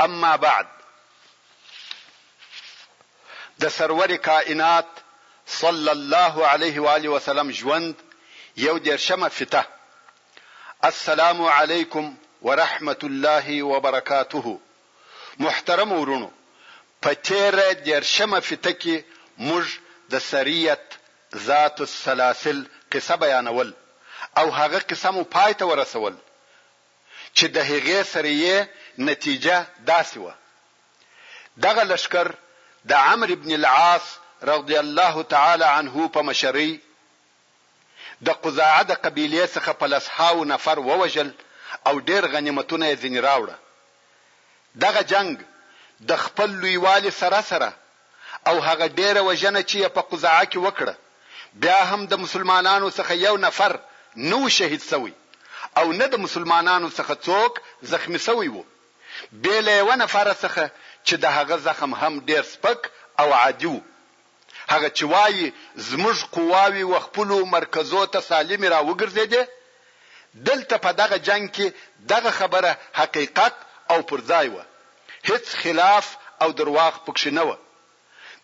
اما بعد د سرور کائنات صلی الله علیه و آله وسلم ژوند یو دیرشمه فته السلام علیکم ورحمت الله وبرکاته محترم ورونو په تیره دیرشمه فته کې موږ د سریت ذات السلاسل قصه بیانول او هغه قصه مو پای ته ورسول چې د هغې سريې نتيجه داسې وه، دغه لښکر د عمرو بن العاص رضی الله تعالی عنه په مشرۍ د قضاعه د قبيلې څخه په لسهاوو نفر ووژل او ډېر غنيمتونه يې ځينې راوړه، دغه جنګ د خپل لويوالي سره سره او هغه ډېره وژنه چي يې په قضاعه کي وکړه بيا هم د مسلمانانو څخه يو نفر نه وو شهيد سوی او نه د مسلمانانو څخه څوک زخمي سوی وو بې له يوه نفره څخه چي د هغه زخم هم ډېر سپک او عادي وو هغه چي وايي زموږ قواوي وخپلو مرکزو ته سالمي راوګرځېدې دلته په دغه جنګ کې دغه خبره حقیقت او پر ځای وه، هیڅ خلاف او درواغ پکښې نه وه.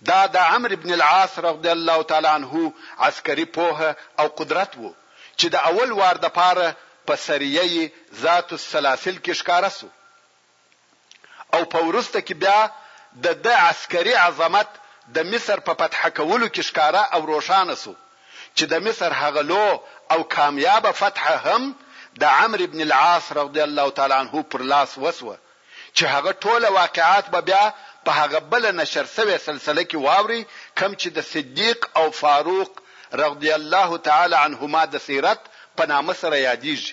دا د عمرو بن العاص رضی الله تعالی عنه عسکري پوه او قدرت وو چې د اول وار دپاره په سریه ذات السلاسل کې ښکاره شو. او په وروسته کې بیا د ده عسکري عظمت د مصر په فتح کولو کې ښکاره او روښانه شو چې د مصر هغه لو او کامیابه فتح هم د عمرو بن العاص رضی الله تعالی عنه پر لاس وشوه چې هغه ټوله واقعات به بیا په هغه بله نشر شوې سلسله کې واورئ کوم چې د صدیق او فاروق رضی الله تعالی عنهما د سیرت په نامه سره یادیږي.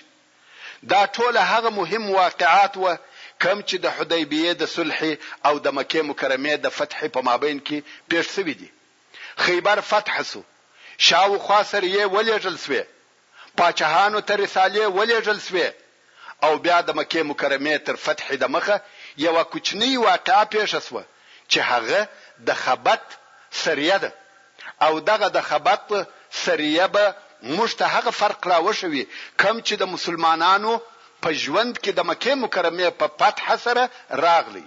دا ټوله هغه مهم واقعات وه کوم چې د حدیبیې د صلحې او د مکې مکرمې د فتحې په مابین کې پېښ شوي دي. خیبر فتح شو. شاوخوا سریې ولېږل شوې. پاچهانو ته رسالې ولېږل شوې. او بیا د مکې مکرمې تر فتحې دمخه یوه کوچنۍ واقعه پېښه شوه چې هغه د خبط سریه ده او دغه د خبط سریه به موږ ته هغه فرق راوښوي کوم چې د مسلمانانو په ژوند کې د مکې مکرمې په فتح سره راغلی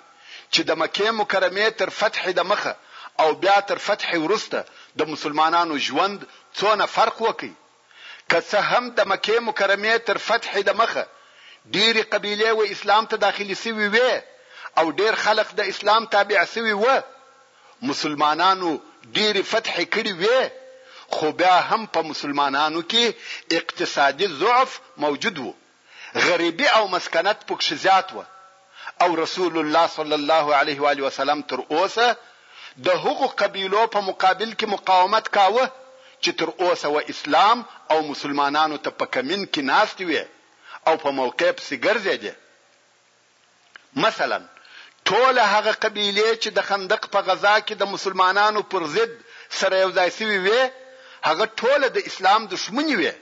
چې د مکې مکرمې تر فتحې د مخه او بیا تر فتحې وروسته د مسلمانانو ژوند څونه فرق وکړ که څه هم د مکې مکرمې تر فتحې د مخه ډېرې قبیلې و اسلام ته داخلې شوې وې او ډېر خلق د اسلام تابع شوې وه، مسلمانانو ډېرې فتحې کړې وې، خو بیا هم په مسلمانانو کې اقتصادي ضعف موجود وو. غریبي او مسکنت پکښې زیات وه او رسول الله صلی الله علیه و آله وسلم تر اوسه د هغو قبیلو په مقابل کې مقاومت کاوه چې تر اوسه و اسلام او مسلمانانو ته په کمین کې ناستې وې او په موقع پسې ګرځېدې مثلا ټوله هغه قبیلې چې د خندق په غزا کې د مسلمانانو پر ضد سره یو ځای شوې وې هغه ټوله د اسلام دښمنې وې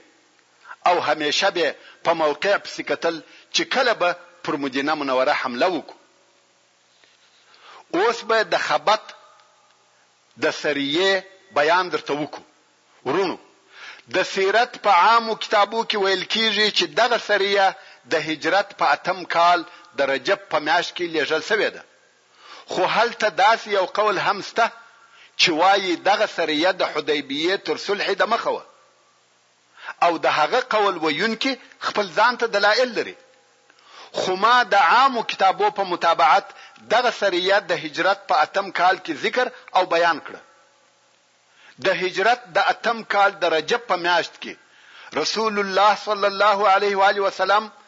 او همېشه به په موقع پسې کتل چې کله به پر مدینه منوره حمله وکړو. اوس به د خبط د سریې بیان درته وکړو. وروڼو! د سیرت په عامو کتابو کې ویل کېږي چې دغه سریه د هجرت په اتم کال د رجب په میاشت کې لېږل شوې ده. خو هلته داسې یو قول هم شته چې وايي دغه سریه د حدیبیې تر صلحې دمخه وه. او د هغه قول ویونکي خپل ځان ته دلائل لري خو ما د عامو کتابو په متابعت دغه سریه د هجرت په اتم کال کې ذکر او بیان کړه. د هجرت د اتم کال د رجب په میاشت کې رسول الله صلی الله علیه وآله وسلم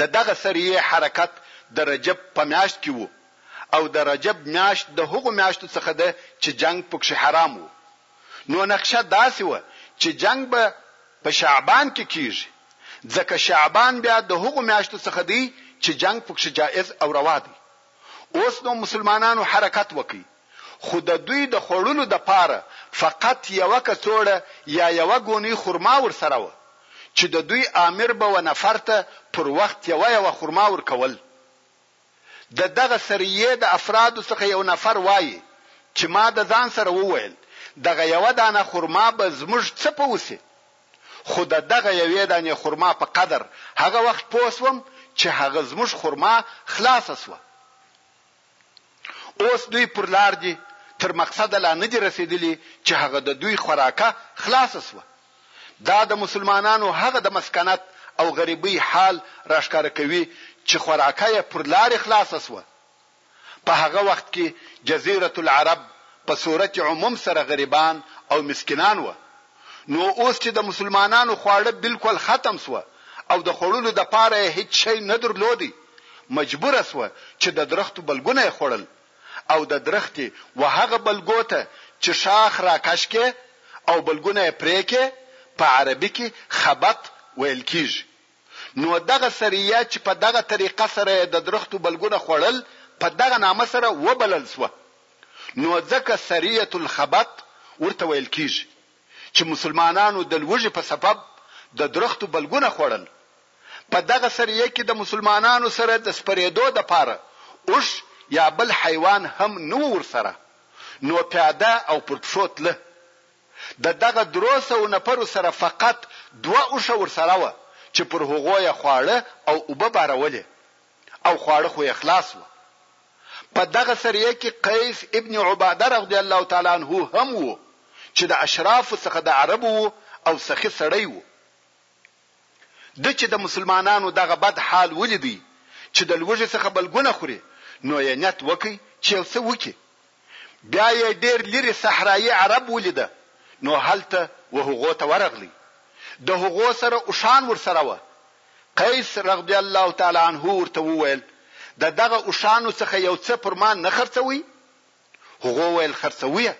د دغه سريې حرکت د رجب په مياشت کي وو او د رجب مياشت د هغو مياشتو څخه ده چي جنګ پکښي حرام وو نو نقشه داسي وه چي جنګ به په شعبان کي کيږي ځکه شعبان بيا د هغو مياشتو څخه دئ چي جنګ پکښي جائز او روا دئ اوس نو مسلمانانو حرکت وکړئ. خو د دوی د خوړلو د پاره فقط یوه کڅوړه یا یوه ګونۍ خرما ورسره وه، چې د دوی آمر به و نفر ته پر وخت یوه یوه خرما ورکول. د دغه سریې د افرادو څخه یو نفر وایي، چې ما د ځان سره وویل، دغه یوه دانه خرما به زموږ څه په وشي؟ خو د دغه یوې دانې خرما په قدر هغه وخت پوه شوم، چې هغه زموږ خرما خلاصه شوه. اوس دوی پر لار دي، تر مقصده لا نه دي رسېدلي چې هغه د دوی خوراکه خلاصه شوه. دا د مسلمانانو هغه د مسکنت او غریبۍ حال راښکاره کوي چې خوراکه یې پر لارې خلاصه شوه. په هغه وخت کې جزیرة العرب په صورت عموم سره غریبان او مسکینان وه. نو اوس چې د مسلمانانو خواړه بالکل ختم شوه او د خوړلو د پاره یې هیڅ شی نه درلود مجبور شوه چې د درختو بلګونه یې خوړل او د درختې و هغه بلګو ته چې ښاخ راکش کې او بلګونه یې پرې کې په عربي کې خبط ویل کیږي. نو دغه سريه چې په دغه طريقه سره يې د درختو بلګونه خوړل په دغه نامه سره وبلل شوه نو ځکه سريه الخبط ورته ويل کيږي چې مسلمانانو د لوږې په سبب د درختو بلګونه خوړل په دغه سريه کې د مسلمانانو سره د سپريدو د پاره اوښ يا بل حيوان هم نه و ورسره نو پياده او پر پښو تله د دغه درو سوو نفرو سره فقط دوه اوښه ورسره وه چې پر هغو یې خواړه او اوبه بارولې او خواړه خو یې خلاص وه. په دغه سریه کې قیس ابن عباده رغدی الله تعالی عنه هم وو چې د اشرافو څخه د عربو وو او سخي سړی وو. ده چې د مسلمانانو دغه بد حال ولید چې د لوږې څخه بلګونه خوري نو یې نیت وکړ چې یو څه وکړي. بیا یې ډېر لرې صحرایي عرب ولیده نو هلته وهغو ته ورغلی. د هغو سره اوښان ورسره وه. قیس رغدی الله تعالی عنه ورته وویل، د دغه اوښانو څخه یو څه پر ما نه خرڅوئ؟ هغو ویل، خرڅوو یې.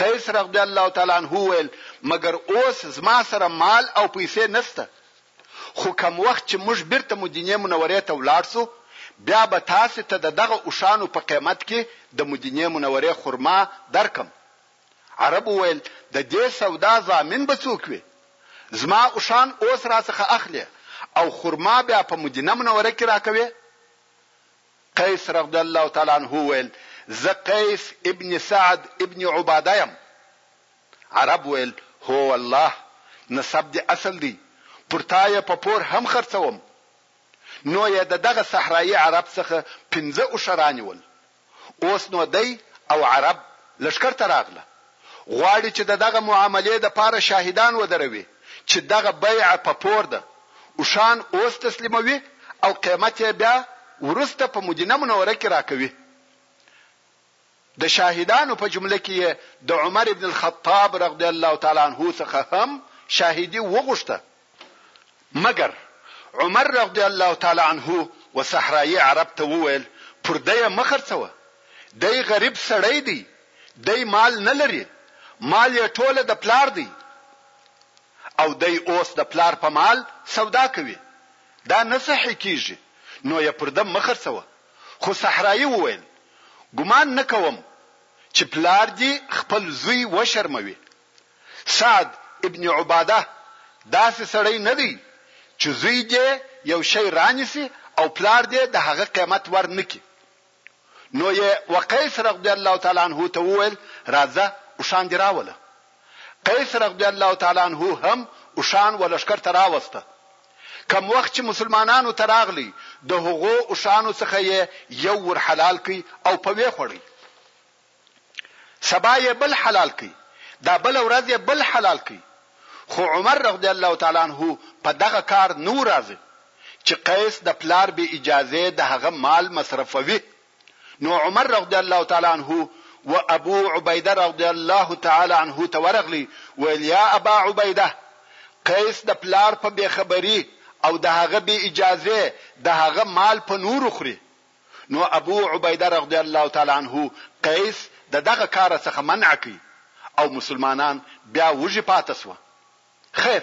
قیس رضی الله تعالی عنه وویل، مګر اوس زما سره مال او پیسې نشته، خو کوم وخت چې موږ بیرته مدینې منورې ته ولاړ شو، بیا به تاسې ته د دغه اوښانو په قیمت کې د مدینې منورې خرما درکړم. عرب وویل، د دې سودا ضامن به څوک وي؟ زما اوښان اوس راڅخه اخلې او خرما بیا په مدینه منوره کې راکوې؟ قیس رضی الله تعالی عنه وویل، زه قیس ابن سعد ابن عباده یم. عرب ویل، هو والله، نسب دې اصل دی، پر تا یې په پور هم خرڅوم. نو یې د دغه صحرایي عرب څخه پنځه اوښه رانیول. اوس نو دی او عرب لښکر ته راغله. غواړي چې د دغه معاملې د پاره شاهدان ودروي چې دغه بيعه په پور ده، اوښان اوس تسليموي او قيمت يې بيا وروسته په مدينه منوره کې راکوي. د شاهدانو په جمله کې يې د عمر بن الخطاب رضی الله تعالی عنه څخه هم شاهدي وغوښته. مګر عمر رضی الله تعالی عنه وصحرایې عرب ته وویل، پر دی مه خرڅوه، دی غریب سړی دی، دی مال نه لري، مال یې ټوله د پلار دی او دی اوس د پلار په مال سودا کوي، دا نه صحیح کیږي، نو یې پر ده مه خرڅوه، خو صحرایې وویل، ګمان نه کوم چې پلار دي خپل زوی وشرموي. سعد ابن عباده داسې سړی نه دی چې زوی دې یو شی رانیسي او پلار دې د هغه قیمت ورنکړي. نو یې وقیس رضی الله تعالی عنه ته وویل، راځه اوښان دې راوله. قیس رضی الله تعالی عنه هم اوښان و لښکر ته راوسته. کوم وخت چې مسلمانانو ته راغلی د هغو اوښانو څخه یې یو ورحلال کړ او په ویې خوړی. سبا یې بل حلال کړ، دا بله ورځ یې بل حلال کړ، خو عمر رضی الله تعالی عنه په دغه کار نه و راضي چې قیس د پلار بې اجازې د هغه مال مصرفوي، نو عمر رضی الله تعالی عنه و ابو عبیده رضی الله تعالی عنه ته ورغلی ویل، یا ابا عبیده! قیس د پلار په بې خبري او د هغه بې اجازې د هغه مال په نورو خوري، نو ابو عبیده رضی الله تعالی عنه قیس د دغه کاره څخه منع کړ او مسلمانان بیا وږي پاته شوه. خیر!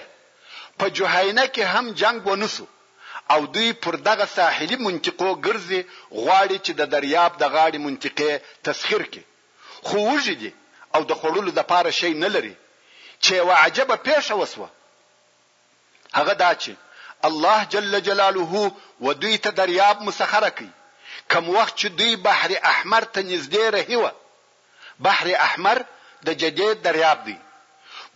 په جهینه کې هم جنګ ونه شو او دوی پر دغه ساحلي منطقو ګرځي غواړي چې د دریاب د غاړې منطقې تسخیر کړي خو وږي دي او د خوړلو دپاره شی نه لري چې یوه عجبه پېښه وشوه. هغه دا چې الله جل جلاله و دوی ته دریاب مسخره کړ کوم وخت چې دوی بحر احمر ته نږدې رهي وه بحر احمر د جدې دریاب دی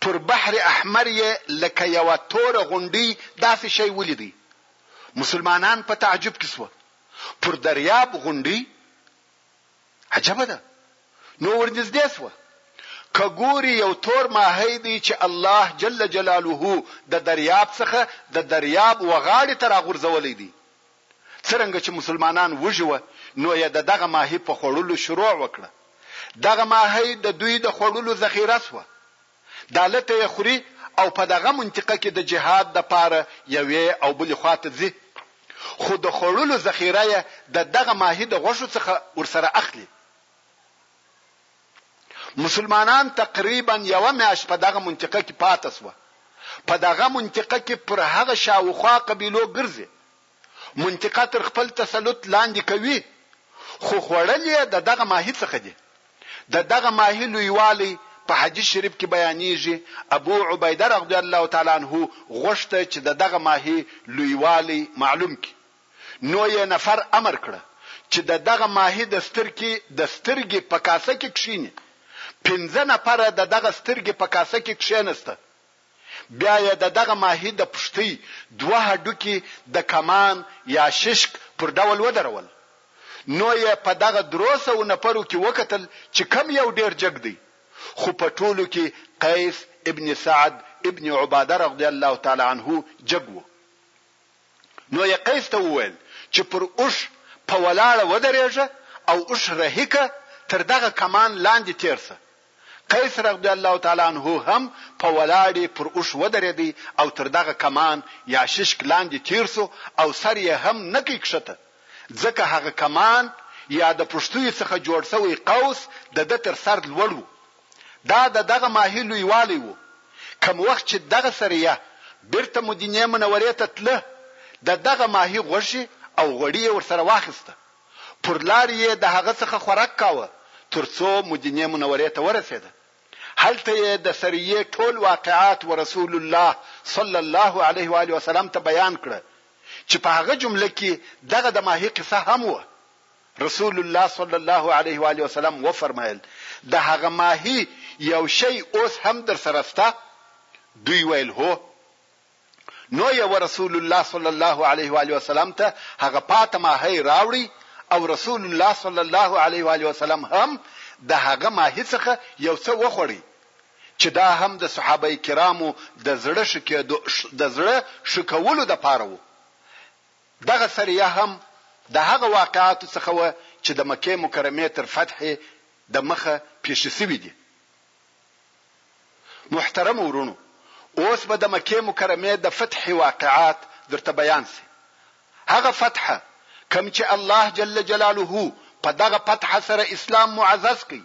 پر بحر احمر یې لکه یوه توره غونډۍ داسې شی ولیدی مسلمانان په تعجب کې سوه پر دریاب غونډۍ عجبه ده نو ورنږدې شوه که ګوري یو تور ماهی دی چې الله جل جلاله د دریاب څخه د دریاب و غاړې ته راغورځولی دی څرنګه چې مسلمانان وږي وه نو یې د دغه ماهي په خوړلو شروع وکړه دغه ماهی د دوی د خوړلو ذخیره شوه ډاله ته یې خوري او په دغه منطقه کې د جهاد لپاره یوې او بلې خوا ته ځي، خو د خوړلو ذخیره یې د دغه ماهي د غوښو څخه ورسره اخلي. مسلمانان تقریباً یوه میاشت په دغه منطقه کې پاته شوه، په دغه منطقه کې پر هغه شاوخوا قبیلو ګرځي، منطقه تر خپل تسلط لاندې کوي، خو خوړل یې د دغه ماهي څخه دي. د دغه ماهي لویوالی په حدیث شریف کې بیانیږي، ابو عبیده رضی الله تعالی عنه غوښته چې د دغه ماهي لویوالی معلوم کړي، نو یې نفر امر کړه چې د دغه ماهي د سترکې د سترګې په کاسه کې کښیني، پنځه نفره د دغه سترګې په کاسه کې کښینسته، بیا یې د دغه ماهي د پښتۍ دوه هډوکي د کمان یا ششک پر ډول ودرول. نو یې په دغه درو سوو نفرو کي وکتل چي کوم یو ډېر جګ دی، خو په ټولو کي قیس ابن سعد ابن عباده رضی الله تعالی عنه جګ وو. نو یې قیس ته وویل چي پر اوښ په ولاړه ودرېږه او اوښ رهي که، تر دغه کمان لاندي تېر سه. قیس رضی الله تعالی عنه هم په ولاړې پر اوښ ودرېدی او تر دغه کمان یا ششک لاندې تېر شو او سر یې هم نه کئ کښته ځکه هغه کمان یا د پښتیو څخه جوړ شوی قوس د ده تر سر لوړ وو. دا د دغه ماهي لویوالی وو. کوم وخت چې دغه سریه بیرته مدینې منورې ته تله د دغه ماهي غوښې او غوړي یې ورسره واخیسته. پر لار یې د هغه څخه خورک کاوه تر څو مدینې منورې ته ورسېده، هلته یې د سریې ټول واقعات ورسول الله صلی الله علیه وآله وسلم ته بیان کړه چې په هغه جمله کې دغه د ماهي قصه هم وه، رسول الله صلی الله علیه وآله وسلم وفرمایل، د هغه ماهي یو شی اوس هم درسره شته؟ دوی ویل، هو! نو یوه رسول الله صلی الله علیه و آله وسلم ته هغه پاته ماهی راوړی او رسول الله صلی الله علیه و آله وسلم هم د هغه ماهی څخه یو څه وخوړی چې دا هم د صحابه کرامو د زړه شکېدو د زړه شکولو د پاره وو دغه سریه هم د هغه واقعاتو څخه و چې د مکه مکرمه تر فتح د مخه پیښې شوې دي محترمو وروڼو اوس به د مکې مکرمې د فتحې واقعات درته بیان شي هغه فتحه کوم چې الله جل جلاله په دغه فتحه سره اسلام معزز کړ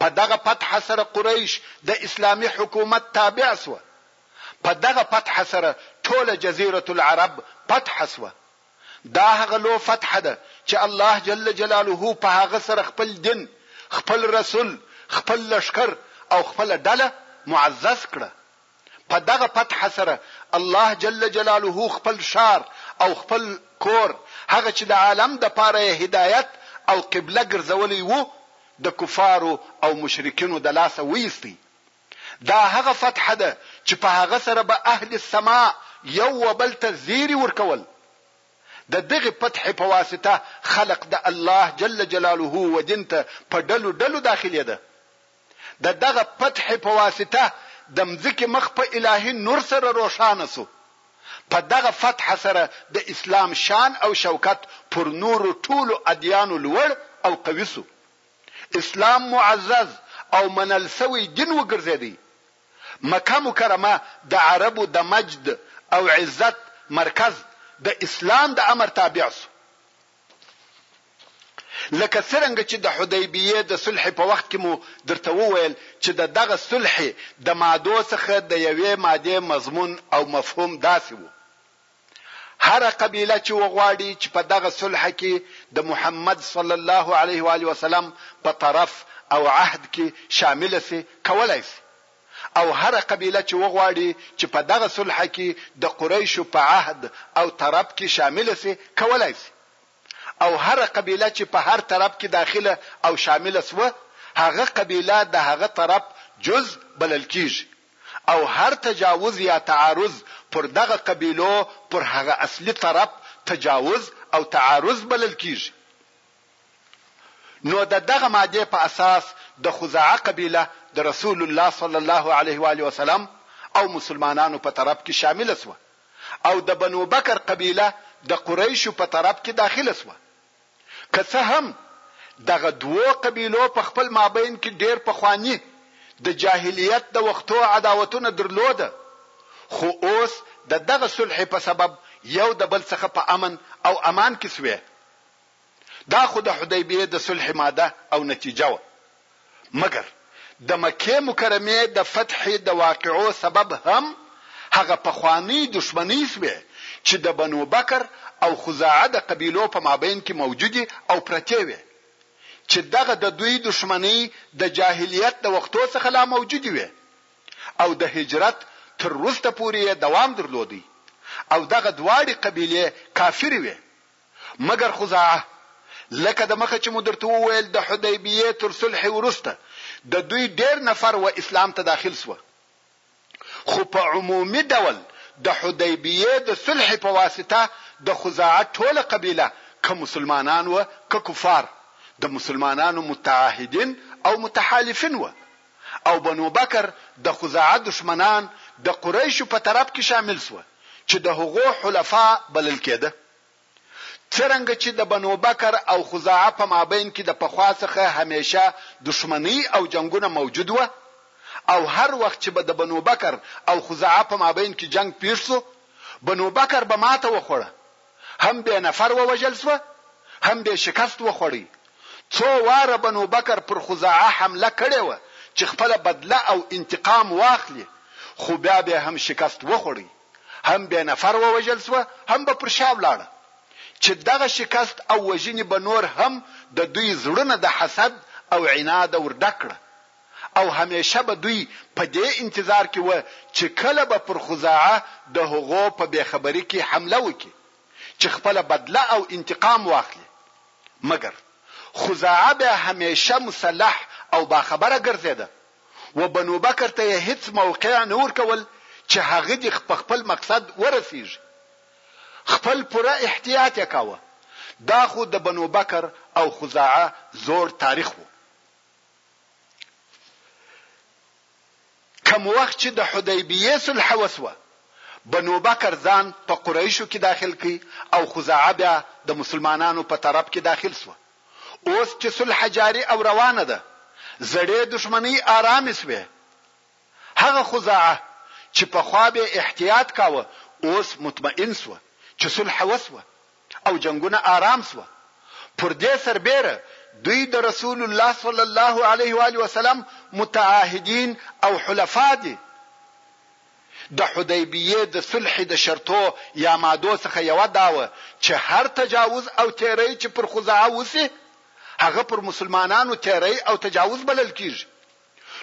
په دغه فتحه سره قریش د اسلامي حکومت تابع شوه په دغه فتحه سره ټوله جزیره العرب فتحه شوه دا هغه لو فتحه ده چې الله جل جلاله په هغه سره خپل دین، خپل رسول، خپل لښکر او خپله ډله معزز کړه. په دغه فتحه سره الله جل جلاله خپل ښار او خپل کور، هغه چې د عالم دپاره یې هدایت او قبله ګرځولی وو، د کفارو او مشرکینو د لاسه وایستی. دا هغه فتحه ده چې په هغه سره به اهل سماع یو و بل ته زیري ورکول. د دغې فتحې په واسطه خلق د الله جل جلاله و دین ته په ډلو ډلو داخلیده. د دغه فتحې په واسطه د مځکې مخ په الهي نور سره روښانه شو. په دغه فتحه سره د اسلام شان او شوکت پر نورو ټولو ادیانو لوړ او قوي شو. اسلام معزز او منل شوی دین وګرځیدی، مکه مکرمه د عربو د مجد او عزت مرکز د اسلام د امر تابع شو، لکه څرنګه چې د حدیبیه د صلحې په وخت کې مو درته وویل چې د دغه صلحې د مادو څخه د یوې مادې مضمون او مفهوم داسې وو. هره قبیله چې وغواړي چې په دغه صلح کې د محمد صلی الله علیه و آله وسلم په طرف او عهد کې شامله شي کولای شي او هره قبیله چې وغواړي چې په دغه صلح کې د قریشو په عهد او طرف کې شامله شي کولای شي او هره قبیله چې په هر طرف کې داخله او شامله شوه هغه قبیله د هغه طرف جز بلل کیږي او هر تجاوز یا تعارض پر دغه قبیلو پر هغه اصلي طرف تجاوز او تعارض بلل کیږي. نو د دغه مادې په اساس د خزاعه قبیله د رسول الله صلی الله علیه وآله وسلم او مسلمانانو په طرف کې شامله شوه او د بنو بکر قبیله د قریشو په طرف کې داخله شوه. که څه هم دغه دوو قبیلو په خپل مابین کې ډېر پخواني د جاهلیت د وختو عداوتونه درلوده خو اوس د دغه صلحې په سبب یو د بل څخه په امن او امان کې شوې. دا خو د حدیبیې د صلحې ماده او نتیجه وه. مګر د مکې مکرمې د فتحې د واقعو سبب هم هغه پخوانۍ دښمنۍ شوې چې د بنو بکر او خزاعه د قبیلو په مابین کې موجودې او پرتې وې چې دغه د دوی دښمنۍ د جاهلیت د وختو څخه لا موجودې وې او د هجرت تر وروسته پورې یې دوام درلودی او دغه دواړې قبیلې کافرې وې مګر خزاعه لکه د مخه چې مو درته وویل د حدیبیې تر صلحې وروسته د دوی ډېر نفر و اسلام ته داخل شوه خو په عمومي ډول د حدیبیې د صلحې په واسطه د خزاعه ټوله قبیله که مسلمانان و که کفار د مسلمانانو متعاهدین او متحالفین و او بنو بکر د خزاعه دښمنان د قریشو په طرف کې شامل شوه چې د هغو حلفاء بلل کېده. څرنګه چې د بنو بکر او خزاعه په مابین کې د پخوا څخه همیشه دښمنۍ او جنګونه موجود وه او هر وخت چې به د بنو بکر او خزاعه په مابین کې جنګ پېښ شو، بنو بکر به ماته وخوړه هم بې نفر ووژل شوه هم بې شکست وخوړی څو واره بنو بکر پر خزاعه حمله کړې وه چې خپله بدله او انتقام واخلي خو بیا بې هم شکست وخوړی هم بې نفر ووژل شوه هم به پر شا ولاړه چې دغه شکست او وژنې به نور هم د دوی زړونه د حسد او عناده ور ډک کړه. او همېشه به دوی په دې انتظار کې وه چې کله به پر خزاعه د هغو په بې خبري کې حمله وکړي چې خپله بدله او انتقام واخلي مګر خزاعه به همېشه مسلح او باخبره ګرځېده و بنو بکر ته یې هېڅ موقع نه ورکول چې هغه دې په خپل مقصد ورسېږي خپل پوره احتیاط یې کاوه دا خو د بنو بکر او خزاعه زوړ تاریخ و. کوم وخت چې د حدیبیه صلح وسوه بنو بکر ځان په قریشو کې داخل کړ او خزاعه بیا د مسلمانانو په طرف کې داخل سوه اوس چې صلح جاري او روانه ده زړې دښمنۍ آرامې سوې هغه خزاعه چې په خواب احتیاط کاوه اوس مطمئن سوه چې صلح وسوه او جنګونه آرام شوه، پر دې سربېره دوی د رسول الله صلی الله علیه و آله وسلم متعاهدین او حلفاء دي، د حدیبیې د صلحې د شرطو یا مادو څخه یوه دا وه چې هر تجاوز او تېری چې پر خزاعه وشي هغه پر مسلمانانو تېری او تجاوز بلل کېږي،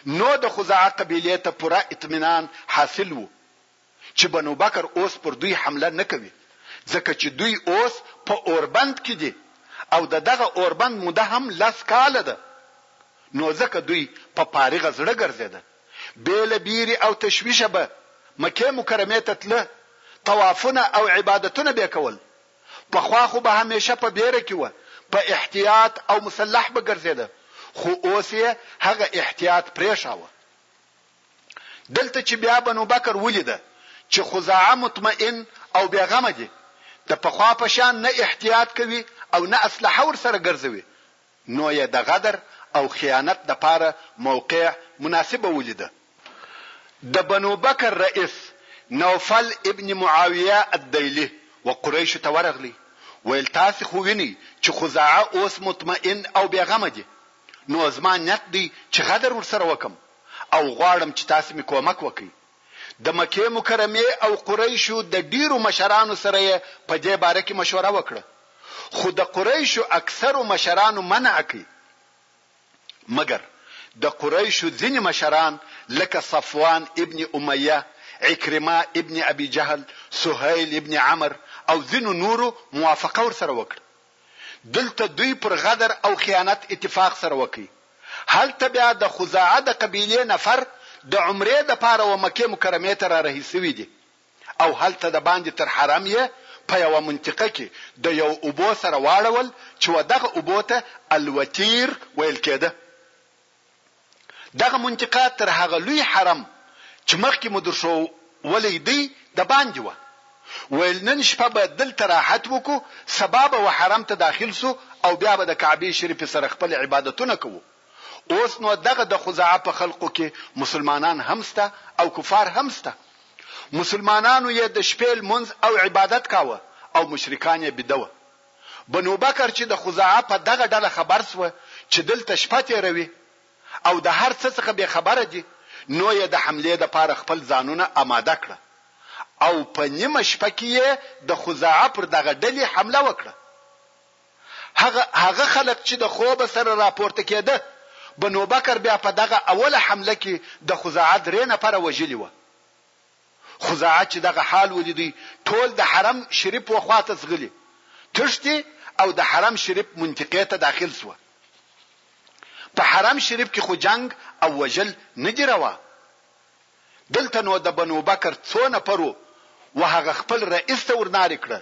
نو د خزاعه قبیلې ته پوره اطمینان حاصل وو. چې بنو بکر اوس پر دوی حمله نه کوي، ځکه چې دوی اوس په اوربند کې دي او د دغه اوربند موده هم لس کاله ده، نو ځکه دوی په فارغه زړه ګرځېده، بې له بېرې او تشویشه به مکې مکرمې ته تله، طوافونه او عبادتونه به کول، پخوا خو به همېشه په بېره کې وه، په احتیاط او مسلح به ګرځېده، خو اوس یې هغه احتیاط پرېښاوه. دلته چې بیا بنو بکر ولیده چې خزاعه مطمئن او بې غمه دي، د پخوا په شان نه احتیاط کوي او نه اسلحه ورسره ګرځوي، نو یې د غدر او خیانت لپاره موقع مناسبه ولیده. د بنو بکر رئیس نوفل ابن معاویه الدیلي و قریشو ته ورغلی، ویل تاسې خو وینئ چې خزاعه اوس مطمئن او بې غمه دي، نو زما نیت دی چې غدر ورسره وکړم، او غواړم چې تاسې مې کومک وکړئ. د مکې مکرمې او قریشو د ډېرو مشرانو سره یې په دې باره کې مشوره وکړه، خو د قریشو اکثرو مشرانو منع کړ، مګر د قریشو ځینې مشران لکه صفوان ابن امیه، عکرمه ابن ابي جهل، سهیل ابن عمر او ځینو نورو موافقه ورسره وکړه. دلته دوی پر غدر او خیانت اتفاق سره وکړ، هلته بیا د خزاعه د قبیلې نفر د عمرې دپاره و مکې مکرمې ته را رهي شوي دي او هلته د باندې تر حرم یې په یوه منطقه کې د یو اوبو سره واړول چې و دغه اوبو ته الوتیر ویل کیده. دغه منطقه تر هغه لوی حرم چې مخکې مو درښوولی دی د باندې وه. ویل نن شپه به دلته راحت وکړو، سبا به وحرم ته داخل شو او بیا به د کعبې شریفې سره خپل عبادتونه کوو. اوس نو دغه دخزاعه په خلقو کې مسلمانان هم شته او کفار هم شته. مسلمانانو یې د شپې لمونځ او عبادت کاوه او مشرکان یې بیده وه. بنوبکر چې د خزاعه په دغه ډله خبر شوه چې دلته شپه تېروي او د هر څه څخه بې خبره دي نو یې د حملې لپاره خپل ځانونه اماده کړه او په نیمه شپه کې یې د خزاعه پر دغه ډلې حمله وکړه. هغه هغه خلک چې د خوبه سره راپورته کېده بنوبکر بیا په دغه اوله حمله کې د خزاعه درې نفره وژلي وه. خزاعه چې دغه حال ولیدی ټول د حرم شریف و خوا ته ځغلي تښتي او د حرم شریف منطقې ته داخل شوه. په حرم شریف کې خو جنګ او وژل نه دي روا. دلته نو د بنو بکر څو نفرو و هغه خپل رئیس ته ورنارې کړه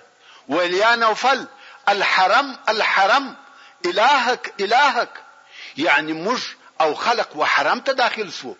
ویل یا نوفل الحرم الحرم الهک الهک یعنی موږ او خلق و حرم ته داخل شوو.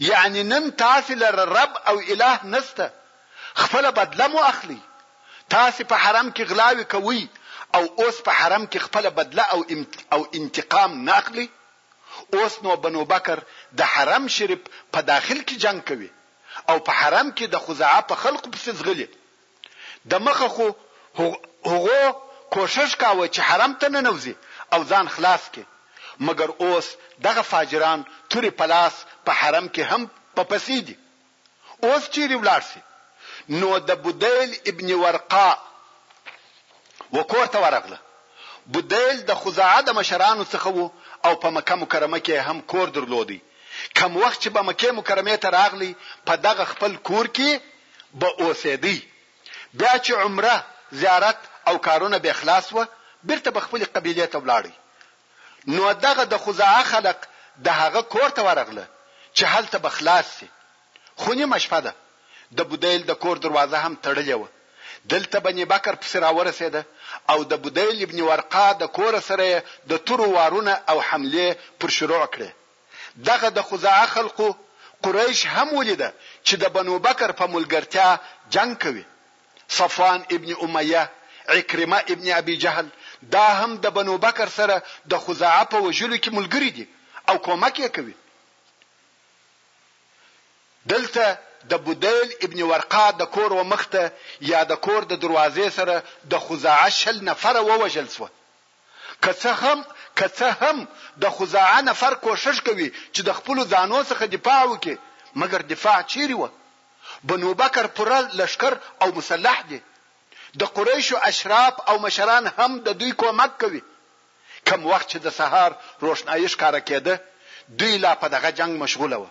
یعنی نن تاسی لره رب او اله نسته خپله بدله مو اخلی تاسی په حرم کی غلاوی کوی او اوس په حرم کی خپله بدله او او انتقام نه اخلی اوس نو بنوبکر د حرم شریف په داخل کی جنګ کوی او په حرم کی د خزاعه په خلقو پسی ځغلی دمخه خو هغو کوښښ کاوه چې حرم ته ننوځي او ځان خلاص کړي مګر اوس دغه فاجران تورې په لاس په حرم کې هم په پسې دي اوس چیرې ولاړ شي نو د بدیل ابن ورقاء و کور ته ورغله. بدیل د خزاعه د مشرانو څخه و او په مکه مکرمه کې یې هم کور درلودی. کوم وخت چې به مکې مکرمې ته راغلی په دغه خپل کور کې به اوسیدی. بیا چې عمره، زیارت او کارونه بې خلاص وه بیرته به خپلې قبیلې ته ولاړی. نو دغه د خزاعه خلق د هغه کور ته ورغله چې هلته به خلاص شي. خو نیمه شپه ده، د بدیل د کور دروازه هم تړلې وه، دلته بني بکر پسې راورسېده او د بدیل ابن ورقا د کوره سره یې د تورو وارونه او حملې پر شروع کړې. دغه د خزاعه خلقو، قریش، هم ولیده چې د بنو بکر په ملګرتیا جنګ کوي. صفوان ابن امیه، عکرمه ابن ابي جهل، دا هم د بنو بکر سره د خزاعه په وژلو کې ملګري دي او کومک یې کوي. دلته د بديل ابن ورقاء د کور و مخ ته يا د کور د دروازې سره د خزاعه شل نفره ووژل شوه. که څه هم که څه هم د خزاعه نفر کوښښ کوي چې د خپلو ځانو څخه دفاع وکړي مګر دفاع چيرې وه؟ بنوبکر پوره لښکر او مسلح دي. د قريشو اشراف او مشران هم د دوی کومک کوي. کوم وخت چې د سهار روښنايي ښکاره کېده، دوی لا په دغه جنګ مشغول وه،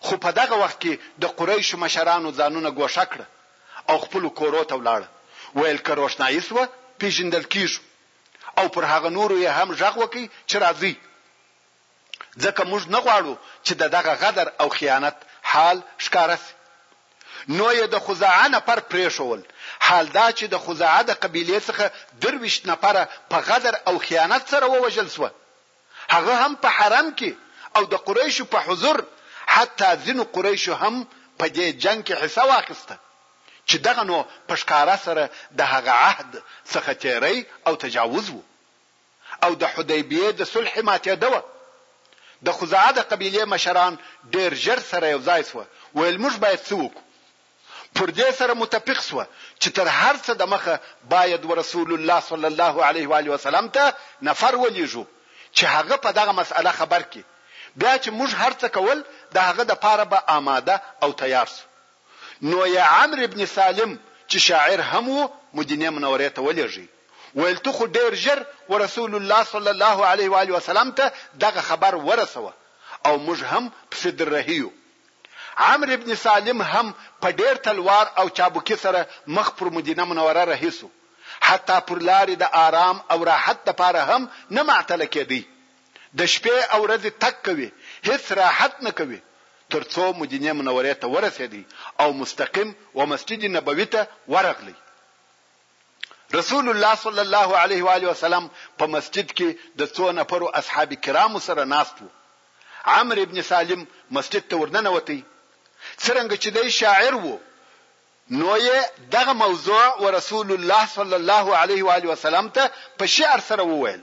خو په دغه وخت کې د قريشو مشرانو ځانونه ګوښه کړه او خپلو کورو ته ولاړه، ويل که روښنايي شوه پېژندل کېږو او پر هغه نورو يې هم ږغ وکړئ چې راځئ ځکه موږ نه غواړو چې د دغه غدر او خیانت حال ښکاره شي. نو یې د خزاعه نفر پرېښوول، حال دا چې د خزاعه د قبیلې څخه درویشت نفره په غدر او خیانت سره ووژل شوه، هغه هم په حرم کې او د قریشو په حضور، حتی ځینو قریشو هم په دې جنګ کې حصه واخیسته چې دغه نو په ښکاره سره د هغه عهد څخه تېری او تجاوز و. او د حدیبیې د صلح ماتېده وه. د خزاعه د قبیلې مشران ډېر ژر سره یو ځای شوه ویل موږ باید څه وکړو؟ پر دې سره متفق شوه چې تر هر څه د مخه باید ورسول الله صلی الله علیه وآله وسلم ته نفر ولېږو چې هغه په دغه مسئله خبر کړي بیا چې موږ هر څه کول د هغه د پاره به آماده او تیار شو. نو يې عمرو بن سالم چې شاعر هم و، مدينې منورې ته ولېږه، ويل ته خو ډېر ژر ورسول الله صلی الله عليه وآله وسلم ته دغه خبر ورسوه او موږ هم پسې دررهي يو. عمرو بن سالم هم په ډېر تلوار او چابکي سره مخ پر مدينه منوره رهي شو، حتی پر لارې د آرام او راحت لپاره هم نه معطله کېدی، د شپې او ورځې تګ کوي هیڅ راحت نه کوي تر څو مدینې منورې ته ورسیدی او مستقیم ومسجد نبوی ته ورغلی رسول الله صلی الله علیه و آله وسلم په مسجد کې د څو نفرو اصحاب کرامو سره ناست وو عمرو ابن سالم مسجد ته ورننوتی څرنګه چې دی شاعر وو نو یې دغه موضوع ورسول الله صلی الله علیه و علیه وسلم ته په شعر سره وویل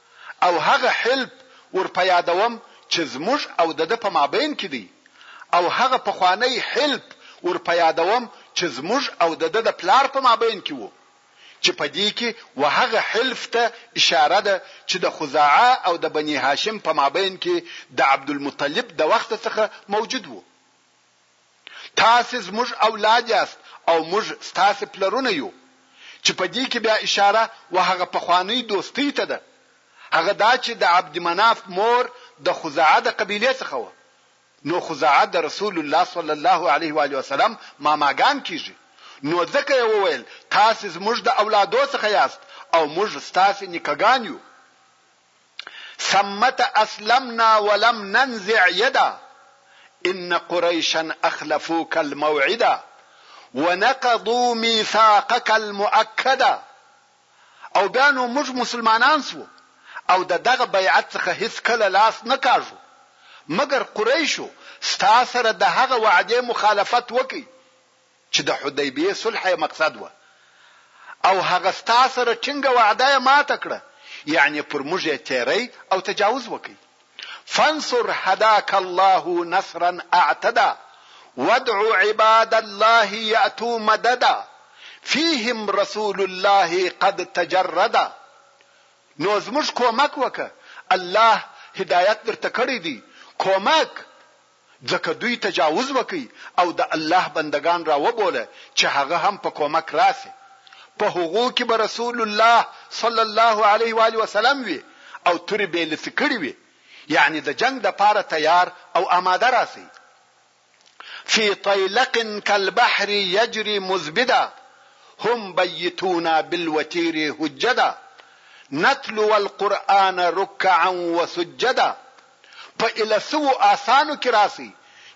او هغه حلف ورپه یادوم چې زموږ او د ده په مابین کې دی او هغه پخوانی حلف ورپه یادوم چې زموږ او د ده د پلار په مابین کې وو چې په دې کې وهغه حلف ته اشاره ده چې د خزاعه او د بني هاشم په مابین کې د عبدالمطلب د وخته څخه موجود وو. تاسې زموږ اولاد یاست او موږ ستاسې پلرونه یو. چې په دې کې بیا اشاره و هغه پخوانۍ دوستۍ ته ده، هغه دا چې د عبدمناف مور د خزاعه د قبیلې څخه وه، نو خزاعه د رسول الله صلی الله علیه و آله وسلم ماماګان کیږي، نو ځکه یې وویل، تاسې زموږ د اولادو څخه یاست او موږ ستاسې نیکه ګان یو. ثمت اسلمنا ولم ننزع يدا ان قريشا اخلفوك الموعدا ونقضو ميثاقک المؤکدا او بیا نو موږ مسلمانان سو او د دغه بیعت څخه هیڅ کله لاس نه کاږو مګر قریشو ستا سره د هغه وعدې مخالفت وکړي چې د حدیبیې صلح یې مقصد وه او هغه ستا سره ټینګه وعده یې ماته کړه، یعنې پر موږ یې تېری او تجاوز وکړ. فانصر هداک الله نصرا اعتدا وادع عباد الله یأتو مددا فیهم رسول الله قد تجردا نو زموږ کومک وکړه، الله هدایت درته کړی دی، کومک، ځکه دوی تجاوز وکړ او د الله بندګان را وبوله چې هغه هم په کومک راشي، په هغو کې به رسول الله صلی الله علیه و آله وسلم وي او تورې به یې لڅې کړې وي، یعنې د جنګ لپاره تیار او آماده راشئ. فی طیلق کالبحر یجری مزبدا هم بیتونا بالوتیر هجدا نتلو القرآن رکعا وسجدا په اله سوو آسانو کې راسئ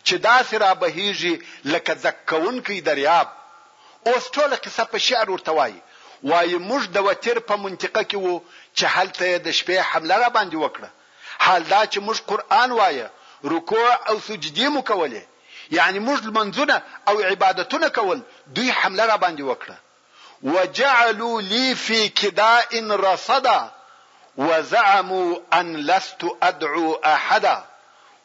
چې داسې را بهېږي لکه ځک کوونکی دریاب. اوس ټوله قصه په شعر ورته وايي، وايي موږ د وتیر په منطقه کې وو چې هلته یې د شپې حمله را باندې وکړه، حال دا چې موږ قرآن وایه، رکوع او سجدې مو کولې، یعنې موږ لمونځونه او عبادتونه کول، دوی حمله را باندې وکړه. وجعلو لي في کداء رصدا وزعمو ان لست ادعو احدا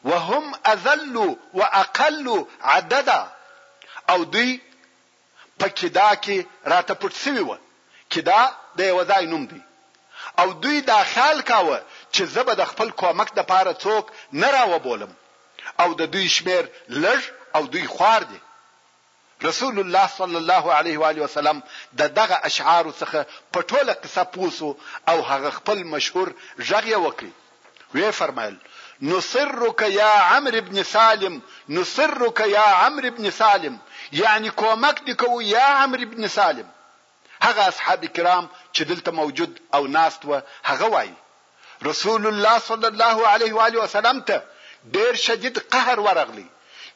وهم اذل واقل عددا او دوی په کدا کې راته پټ شوي وه، کدا د یوه ځای نوم دی، او دوی دا خیال کاوه چې زه به د خپل کومک دپاره څوک نه راوبولم او د دوی شمېر لږ او دوی خوار دي. رسول الله صلی الله علیه وآله وسلم د دغه اشعارو څخه په ټوله قصه پوه سو او هغه خپل مشهور ږغ یې وکړ، ویې فرمایل، نصرک یا عمرو بن سالم، نصرک یا عمرو بن سالم، یعنی کومک دې کوو یا عمرو بن سالم، هغه اصحاب کرام چې دلته موجود او ناست وه هغه وايي، رسول الله صلی الله علیه وآله وسلم ته ډېر شدید قهر ورغلی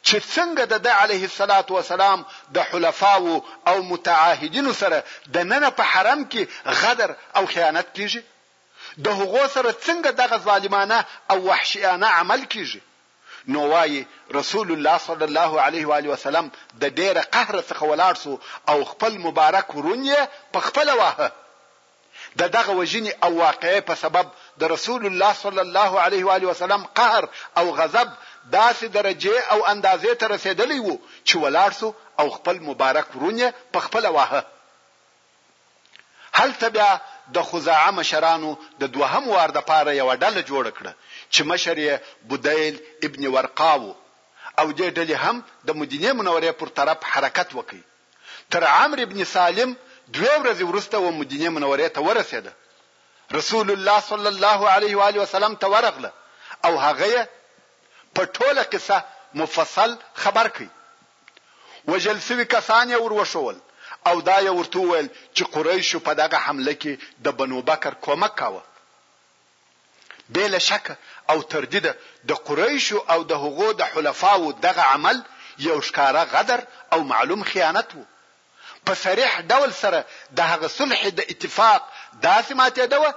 چې څنګه د ده علیه الصلوة والسلام د حلفاوو او متعاهدینو سره د ننه په حرم کې غدر او خیانت کېږي؟ د هغو سره څنګه دغه ظالمانه او وحشیانه عمل کېږي؟ نو وايي، رسول الله صلی الله علیه و آله وسلم د ډېره قهره څخه ولاړ شو او خپل مبارک ورون یې په خپله واهه. د دغه وژنې او واقعې په سبب د رسول الله صلی الله علیه و آله وسلم قهر او غضب داسې درجې او اندازې ته رسېدلی و چې ولاړ شو او خپل مبارک ورون یې په خپله واهه. هلته بیا د خزاعه مشرانو د دوهم وار دپاره یوه ډله جوړه کړه چې مشر یې بدیل ابن ورقا وو او دې ډلې هم د مدینې منورې پر طرف حرکت وکړ. تر عمرو ابن سالم دوې ورځې وروسته و مدینې منورې ته ورسېده. رسول الله صلی الله علیه و آله وسلم ته ورغله او هغه یې په ټوله قصه مفصل خبر کړ. وژل شوي کسان یې وروښول او دا یې ورته وویل چې قریشو په دغه حمله کې د بنو بکر کومک کاوه. بې له شکه او تردیده د قریشو او د هغو د حلفاوو دغه عمل یو ښکاره غدر او معلوم خیانت و. په صریح ډول سره د هغه صلح د اتفاق داسې ماتېده وه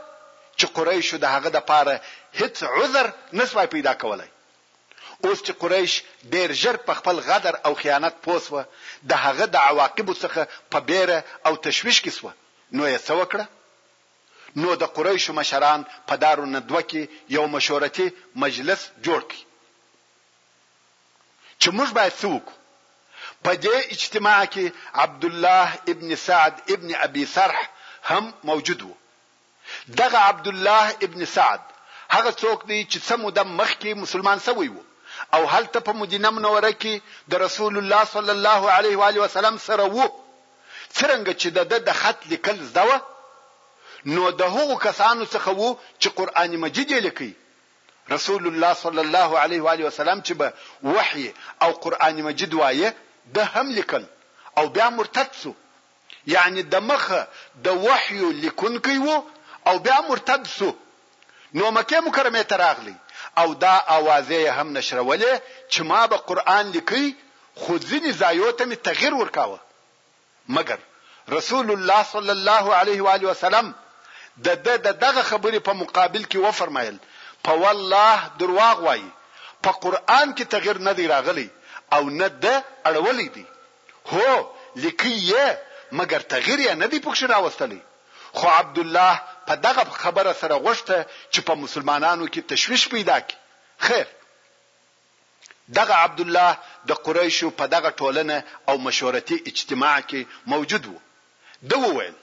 چې قریشو د هغه لپاره هیڅ عذر نه شوای پیدا کولای. اوس چې قریش ډېر ژر په خپل غدر او خیانت پوه شوه، د هغه د عواقبو څخه په بېره او تشویش کې شوه، نو یې څه وکړه؟ نو د قریشو مشران په دار الندوه کې یو مشورتي مجلس جوړ کړ، چې موږ باید څه وکړو؟ په دې اجتماع کې عبدالله ابن سعد ابن ابي سرح هم موجود و. دغه عبدالله ابن سعد هغه څوک دی چې څه موده مخکې مسلمان شوی و او هلته په مدینه منوره کې د رسول الله صلی الله علیه و آله وسلم سره و، څرنګه چې د ده د خط لیکل زده وه نو د هغو کسانو څخه و چې قرآن مجید یې لیکه، رسول الله صلی الله علیه و آله وسلم چې به وحی او قرآن مجید وایه ده هم لیکل او بیا مرتد شو یعنی دمخه د وحیو لیکونکی وو او بیا مرتد سو نو مکې مکرمې ته راغلی او دا آوازې یې هم نشرولې چی ما به قرآن لیکی خو ځینی ځایو ته می تغیر ورکاوه مګر رسول الله صلی الله علیه و آله وسلم د ده د دغه خبری په مقابل کی وفرمایل په والله درواغ وایی په قرآن کی تغیر نه دی راغلی او نه ده اړولی دی. هو لیکی یی مګر تغیر یی نه دی پکښی راوستلی خو عبدالله په دغه خبره سره غوښته چی په مسلمانانو کی تشویش پیدا کړي خیر دغه عبدالله د قریشو په دغه ټولنه او مشورتی اجتماع کی موجود وو. ده وویل،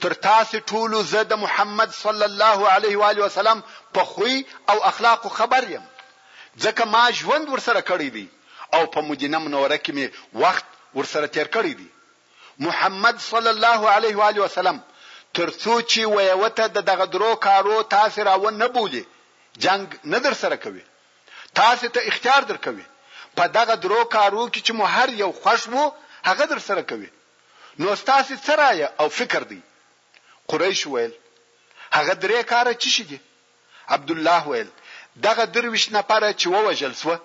تر تاسې ټولو زه د محمد صلی الله علیه و آله وسلم په خوی او اخلاقو خبر یم، ځکه ما ژوند ورسره کړی دی او په مدینه منوره کې مې وخت ورسره تېر کړی دی. محمد صلی الله علیه و آله وسلم تر څو چې ویوه ته د دغه درو کارو تاسې راوه نه بولي، جنګ نه درسره کوي. تاسې ته اختیار درکوي، په دغه درو کارو کې چې مو هر یو خوښ وو، هغه درسره کوي. نو ستاسې څه رایه او فکر دی؟ قریش وویل، هغه درې کاره چشي دي؟ عبدالله ویل، دغه درویشت نفره چې ووژل شوه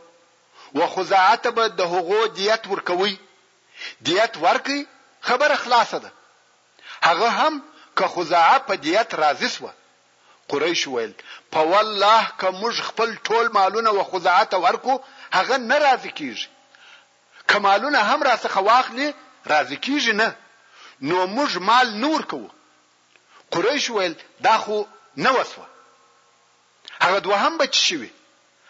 و خزاعه ته به د هغو دیت ورکوئ؟ دیت ورکړئ خبره خلاصه ده. هغه هم که خزاعه په دیت راضي شوه. قریش وویل، په والله که موږ خپل ټول مالونه و خزاعه ته ورکړو هغه نه راضي کیږي. که مالونه هم راڅخه واخلي راضي کېږي نه، نو موږ مال نه ورکوو. قريشو ويل، دا خو نه وشوه. هغه دوهم به څه شوي؟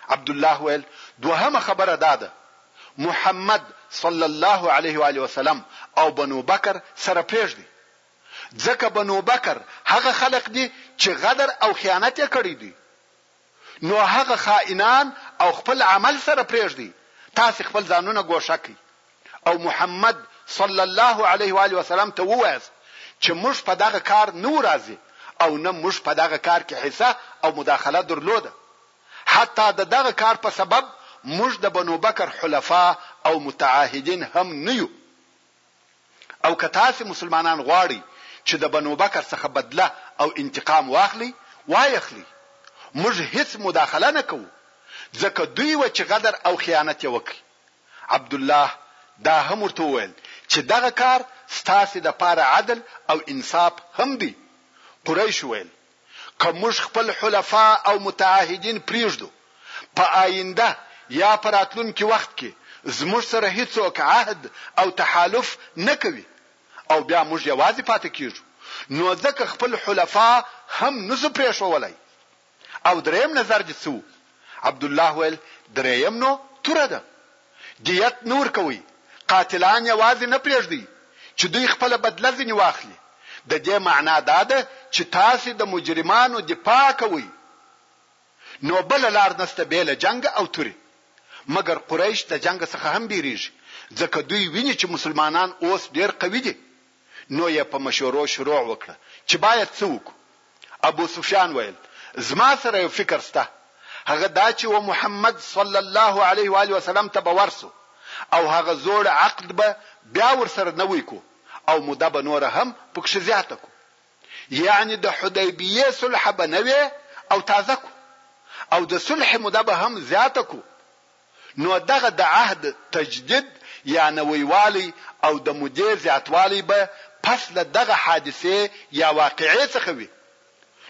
عبدالله ويل، دوهمه خبره دا ده، محمد صلی الله عليه وآله وسلم او بنوبکر سره پرېږدئ، ځکه بنوبکر هغه خلق دي چې غدر او خيانت يې کړی دی. نو هغه خائنان او خپل عمل سره پرېږدئ تاسې خپل ځانونه ګوښه کړئ او محمد صلی الله علیه و آله وسلم ته ووایاست چې موږ په دغه کار نه وو راضي او نه موږ په دغه کار کې حصه او مداخله درلوده حتی د دغه کار په سبب موږ د بنو بکر حلفاء او متعاهدین هم نه یو او که تاسې مسلمانان غواړئ چې د بنو بکر څخه بدله او انتقام واخلئ، وایې اخلئ، موږ هیڅ مداخله نه کوو، ځکه دوی وه چې غدر او خیانت یې وکړ. عبدالله دا هم ورته وویل چې دغه کار ستاسې لپاره عدل او انصاف هم دی. قریشو ویل، که موږ خپل حلفاء او متعاهدین پریږدو په آینده یا په راتلونکي وخت کې زموږ سره هیڅوک عهد او تحالف نه کوي او بیا موږ یوازې پاتې کیږو نو ځکه خپل حلفاء هم نشو پریښوولای او دریم نظر دې څه وو؟ عبدالله ویل، درېیم نو توره ده. دیت نه ورکوئ، قاتلان یوازې نه پرېږدئ چې دوی خپله بدله ځینې واخلي، د دې معنا دا ده چې تاسې د مجرمانو دفاع کوئ، نو بله لار نشته بې له جنګ او تورې. مګر قریش د جنګ څخه هم بېرېږي، ځکه دوی ویني چې مسلمانان اوس ډېر قوي دي. نو یې په مشورو شروع وکړه چې باید څه وکړو. ابو سفیان ویل، زما سره یو فکر شته، هغه دا چې و محمد صلی الله علیه و آله وسلم ته به ورشو او هغه زوړ عقد به بیا ورسره نوی کړو او موده به نوره هم پکښې زیاته کړو، یعنې د حدیبیې صلح به نوې او تازه کړو او د صلح موده به هم زیاته کړو. نو دغه د عهد تجدید یا نوی والی او د مودې زیاتوالی به پس له دغه حادثې یا واقعې څخه وي.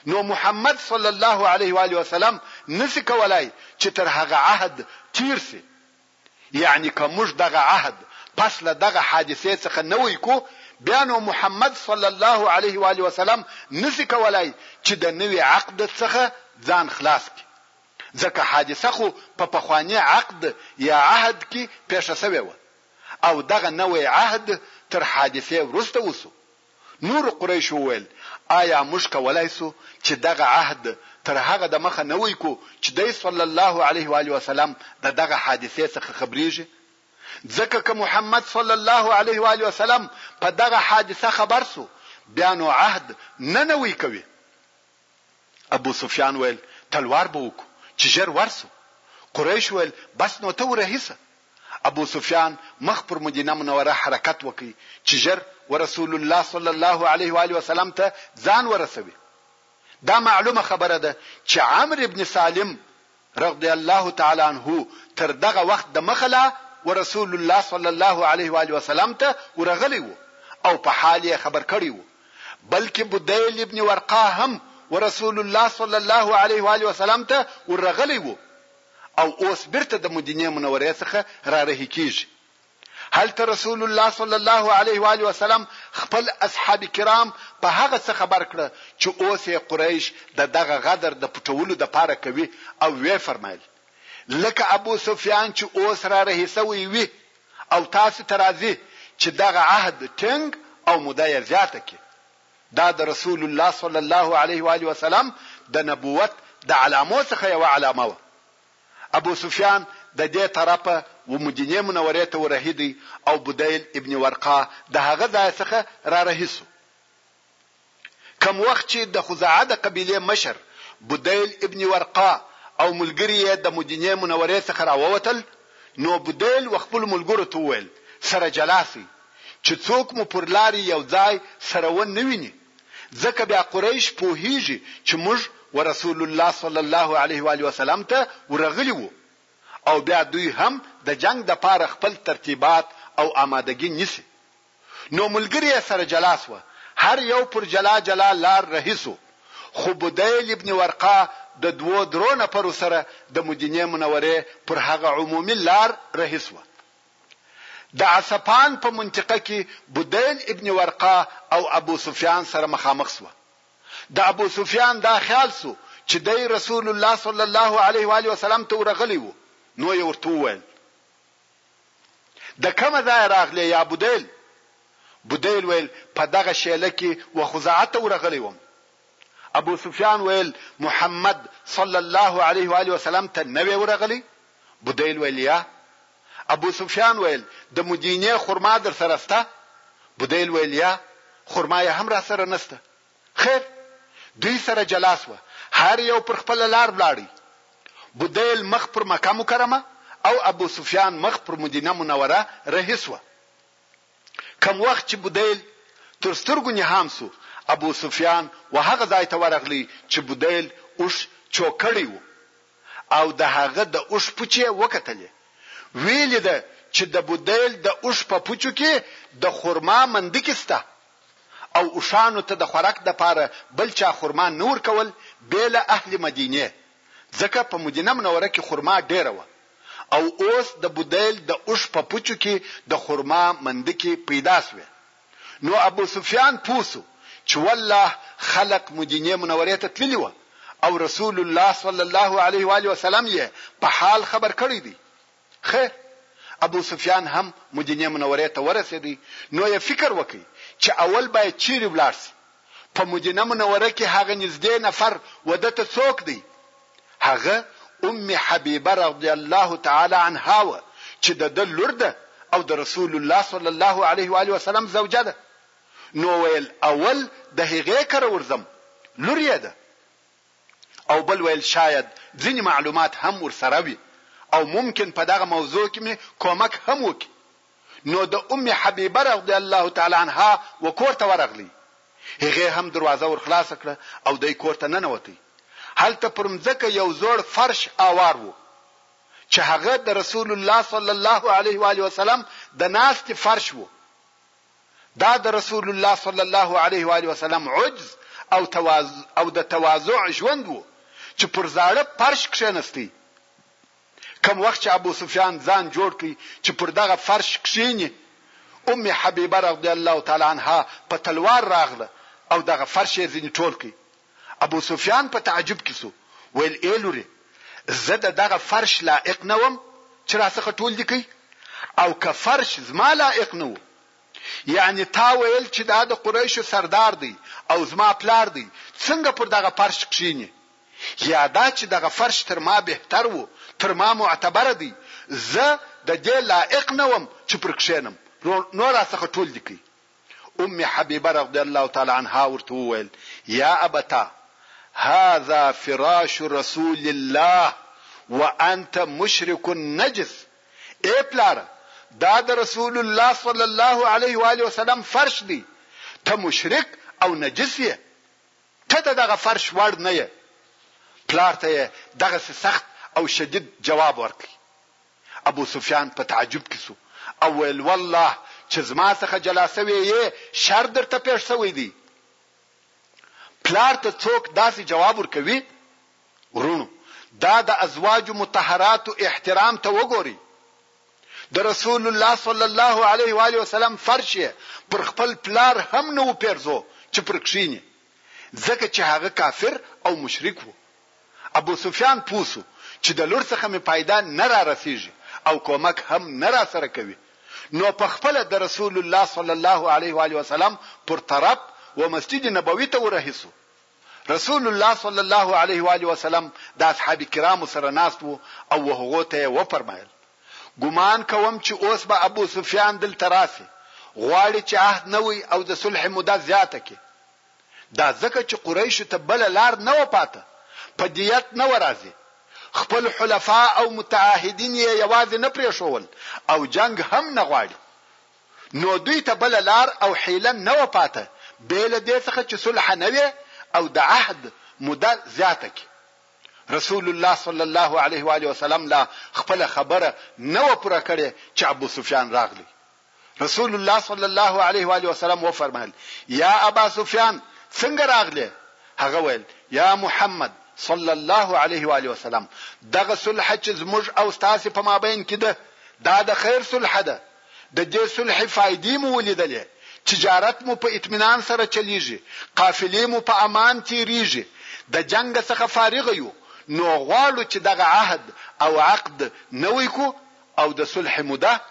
نو محمد صلی الله علیه و آله وسلم نشي کولای چې تر هغه عهد تیر شي. یعنی که موږ دغه عهد پس له دغه حادثې څخه نوی کړو بیا نو محمد صلی الله علیه و آله وسلم نشي کولای چې د نوي عقد څخه ځان خلاص کړي. ځکه حادثه خو په پخواني عقد یا عهد کې پېښه شوې وه او دغه نوی عهد تر حادثې وروسته وشو. نورو قریشو وویل، آیا موږ کولای شو چې دغه عهد تر هغه دمخه نوی کړو چې دی صلی الله علیه وآله وسلم د دغه حادثې څخه خبرېږي؟ ځکه که محمد صلی الله علیه وآله وسلم په دغه حادثه خبر شو بیا نو عهد نه نوی کوي. ابوسفیان ویل، تلوار به وکړو چې ژر ورشو. قریشو ویل، بس نو ته ورهي شه. ابوسفیان مخ پر مدینه منوره حرکت وکړ چې ژر ورسول الله صلی الله علیه وآله وسلم ته ځان ورسوي. دا معلومه خبره ده چې عمرو بن سالم، رضی الله تعالی عنه تر دغه وخت دمخه لا ورسول الله صلی الله علیه وآله وسلم ته ورغلی وو او په حال یې خبر کړی وو بلکه بدیل ابن ورقا هم ورسول الله صلی الله علیه وآله وسلم ته ورغلی وو او اوس بیرته د مدینې منورې څخه رارهي کیږي هلته رسول الله صلی الله علیه و آله وسلم خپل اصحاب کرام په هغه څه خبر کړه چې اوس یې قریش د دغه غدر د پټولو د پاره کوي او وې فرمایل لکه ابو سفیان چې اوس را رهي سوی وي او تاسو ته راځي چې دغه عهد ټینګ او موده یې زیاته کړي دا د رسول الله صلی الله علیه و آله وسلم د نبوت د علامو څخه یو علامه وه ابو سفیان د دې طرفه و مدینې منورې ته ورهي دی او بدیل ابن ورقا د هغه ځایه څخه رارهي شو. کوم وخت چې د خزاعه د قبیلې مشر بدیل ابن ورقا او ملګري یې د مدینې منورې څخه راووتل نو بدیل و خپلو ملګرو ته وویل، سره جلا شئ چې څوک مو پر لارې یو ځای سره و نه ویني. ځکه بیا قریش پوهیږي چې موږ ورسول الله صلی الله علیه وآله وسلم ته ورغلي وو او بیا دوی هم د جنګ دپاره خپل ترتیبات او آمادګي نیسي نو ملګري یې سره جلا شوه هر یو پر جلا جلا لار رهي شو خو بدیل ابن ورقا د دوو درو نفرو سره د مدینې منورې پر هغه عمومي لار رهي شوه. د عصفان په منطقه کي بديل ابن ورقه او ابو سفيان سره مخامخ سوه. د ابو سفيان دا خيال سو چي دی رسول الله صلی الله عليه وآله وسلم ته ورغلی وو نو يې ورته وويل، د کومه ځايه راغلې يا بديل؟ بديل ويل، په دغه شېله کي و خزاعه ته ورغلی وم. ابو سفيان ويل، محمد صلی الله عليه وآله وسلم ته نه وې ورغلی؟ بديل ويل، يا. ابو سفیان ویل، د مدینې خرما درسره سته؟ بدیل ویل، یا، خرما یې هم راسره نشته. خیر! دوی سره جلا شوه، هر یو پر خپله لار ولاړی. بدیل مخ پر مکه مکرمه او ابو سفیان مخ پر مدینه منوره رهي شوه. کوم وخت چې بدیل تر سترګو نهام شو، ابو سفیان و هغه ځای ته ورغلی چې بدیل اوښ چوک کړی و. او د هغه د اوښ پوچې یې وکتلې. ویې لیده چې د بودیل د اوښ په پوچو کې د خرما مندکې شته او اوښانو ته د خوراک دپاره بل چا خرما نه ورکول بې له اهل مدینې، ځکه په مدینه منوره کې خرما ډېره وه او اوس د بودیل د اوښ په پوچو کې د خرما مندکې پیدا شوې. نو ابو سفیان پوه شو چې والله خلق مدینې منورې ته تللي وه او رسول الله صلی الله علیه وآله وسلم یې په حال خبر کړی دی. خیر ابو سفیان هم مدینې منورې ته ورسېدی نو یې فکر وکړ چې اول باید چیرې ولاړ شي؟ په مدینه منوره کې هغه نږدې نفر وده ته څوک دی؟ هغه ام حبیبه رضی الله تعالی عنها وه چې د ده لور ده او د رسول الله صلی الله علیه و آله وسلم زوجه ده نو ویل اول د هغې کره ورځم لور یې ده او بل ویل شاید ځینې معلومات هم ورسره وي او ممکن په دغه موضوع کې مې کومک هم وکړي نو د ام حبیبه رضی الله تعالی عنها و کور ته ورغلی، هغې هم دروازه ور خلاصه کړه او دی کور ته ننوتی، هلته پر مځکه یو زوړ فرش آوار وو، چې هغه د رسول الله صلی الله علیه و آله وسلم د ناستې فرش وو، دا د رسول الله صلی الله علیه و آله وسلم عجز او تواضع او د تواضع ژوند وو، چې پر زاړه فرش کښېنستی. کوم وخت چې ابو سفیان ځان جوړ کړ چې پر دغه فرش کښیني، ام حبیبه رضی الله تعالی عنها په تلوار راغله او دغه فرش یې ځینې ټول کړ. ابو سفیان په تعجب کې شو، ویل، ای لورې! زه د دغه فرش لایق نه وم چې راڅخه ټول دې کړي او که فرش زما لایق نه وو؟ یعنې تا ویل چې دا د قریشو سردار دی او زما پلار دی، څنګه پر دغه فرش کښیني؟ یا دا چې دغه فرش تر ما بهتر و، تر ما معتبره دی، زه د دې لایق نه وم چې پر کښېنم، نو راڅخه ټول دې کړي. ام حبیبه رضی الله تعالی عنها ورته وویل، یا ابتا! هذا فراش رسول الله وانت مشرک نجس، ای پلاره! دا د رسول الله صلی الله علیه وآله وسلم فرش دی، ته مشرک او نجس یې. ته د دغه فرش وړ نه یې. پلار ته یې دغسې سخت او شدید جواب ورکړ. ابوسفیان په تعجب کې شو او ویل، والله چې زما څخه جلا شوې یې، شر درته پېښ شوی دی. پلار ته څوک داسې جواب ورکوي؟ وروڼو! دا د ازواجو مطهراتو احترام ته وګورئ! د رسول الله صلی الله علیه و آله وسلم فرش یې پر خپل پلار هم نه و پېرزو چې پر کښېني، ځکه چې هغه کافر او مشرک و. ابو سفیان پوه شو چې د لور څخه مې فایده نه را رسېږي او کومک هم نه راسره کوي، نو په خپله د رسول الله صلی الله علیه و آله وسلم پر طرف و مسجد نبوي ته ورهي شو. رسول الله صلی الله علیه و آله وسلم د اصحاب کرامو سره ناست وو او هغو ته یې وفرمایل، ګمان کوم چې اوس به ابو سفیان دلته راشي، غواړي چې عهد نوی او د صلح موده زیاته کړي. دا ځکه چې قریشو ته بله لار نه وه پاته، په دیت نه وه راضي، خپل حلفاء او متعاهدین یې یوازې نه پرېښوول او جنګ هم نه غواړي. نو دوی ته بله لار او حیله نه وه پاته بې له دې څخه چې صلح نه وې او د عهد موده زیاته کړي. رسول الله صلی الله علیه وآله وسلم لا خپله خبره نه وه پوره کړې چې ابوسفیان راغلی. رسول الله صلی الله علیه وآله وسلم وفرمایل، یا اباسفیان! څنګه راغلې؟ هغه ویل، یا محمد! صلی الله علیه وآله وسلم! دغه صلح چې زموږ او ستاسې په مابین کې ده دا د خیر صلح ده. د دې صلحې فائدې مو وليدلې، تجارت مو په اطمينان سره چليږي، قافلې مو په امان تيريږي، د جنګ څخه فارغ يو، نو غواړو چې دغه عهد او عقد نوی کړو او د صلحې موده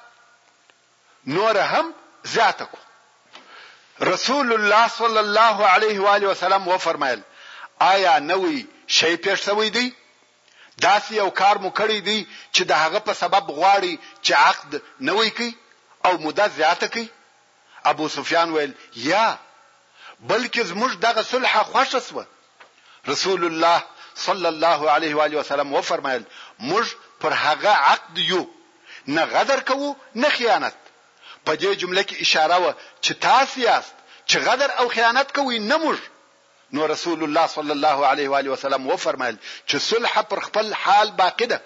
نوره هم زياته کړو. رسول الله صلی الله علیه وآله وسلم وفرمايل، آيا نوی شی پېښ شوی دی؟ داسې یو کار مو کړی دی چې د هغه په سبب غواړی چې عقد نوی کړئ او موده زیاته کړئ؟ ابو سفیان ویل، یا، بلکې زموږ دغه صلحه خوښه شوه. رسول الله صلی الله علیه وآله وسلم وفرمایل، موږ پر هغه عقد یو، نه غدر کوو نه خیانت. په دې جمله کې اشاره وه چې تاسې یاست چې غدر او خیانت کوئ نه موږ. نو رسول الله صلی الله علیه و آله وسلم وفرمایل چې صلح پر خپل حال باقی ده.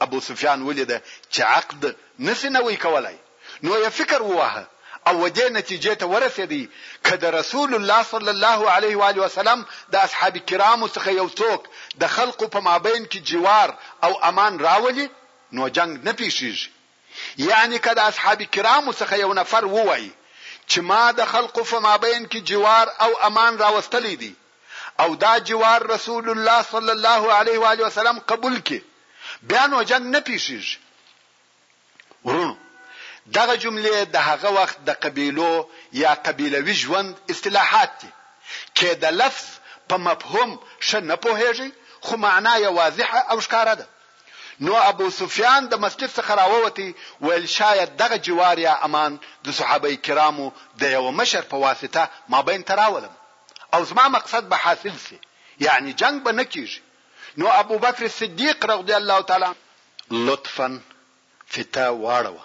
ابو سفیان ولیده چې عقد نسي نوی کولای نو یې فکر وواهه او ودې نتیجې ته ورسېدی که د رسول الله صلی الله علیه و آله وسلم د اصحاب کرامو څخه یو څوک د خلقو په مابین کې جوار او امان راولي نو جنګ نه پیښیږي يعنې که د اصحاب کرامو څخه يو نفر ووايي چې ما د خلقو په مابين کې جوار او امان راوستلی دی او دا جوار رسول الله صلی الله عليه وآله وسلم قبول کړي بيا نو جنګ نه پېښېږي. وروڼو! دغه جملې د هغه وخت د قبيلو يا قبيلوي ژوند اصطلاحات دي، که د لفظ په مفهوم ښه نه پوهېږئ خو معنا يې واضحه او ښکاره ده. نو ابو سفیان د مسجد څخه راووتی ویل شاید دغه جوار یا امان د صحابه کرامو د یوه مشر په واسطه مابین ته راولم او زما مقصد به حاصل سي یعني جنګ به نه کیږي نو ابو بکر صدیق رضی الله تعالی لطفا فته واړوه.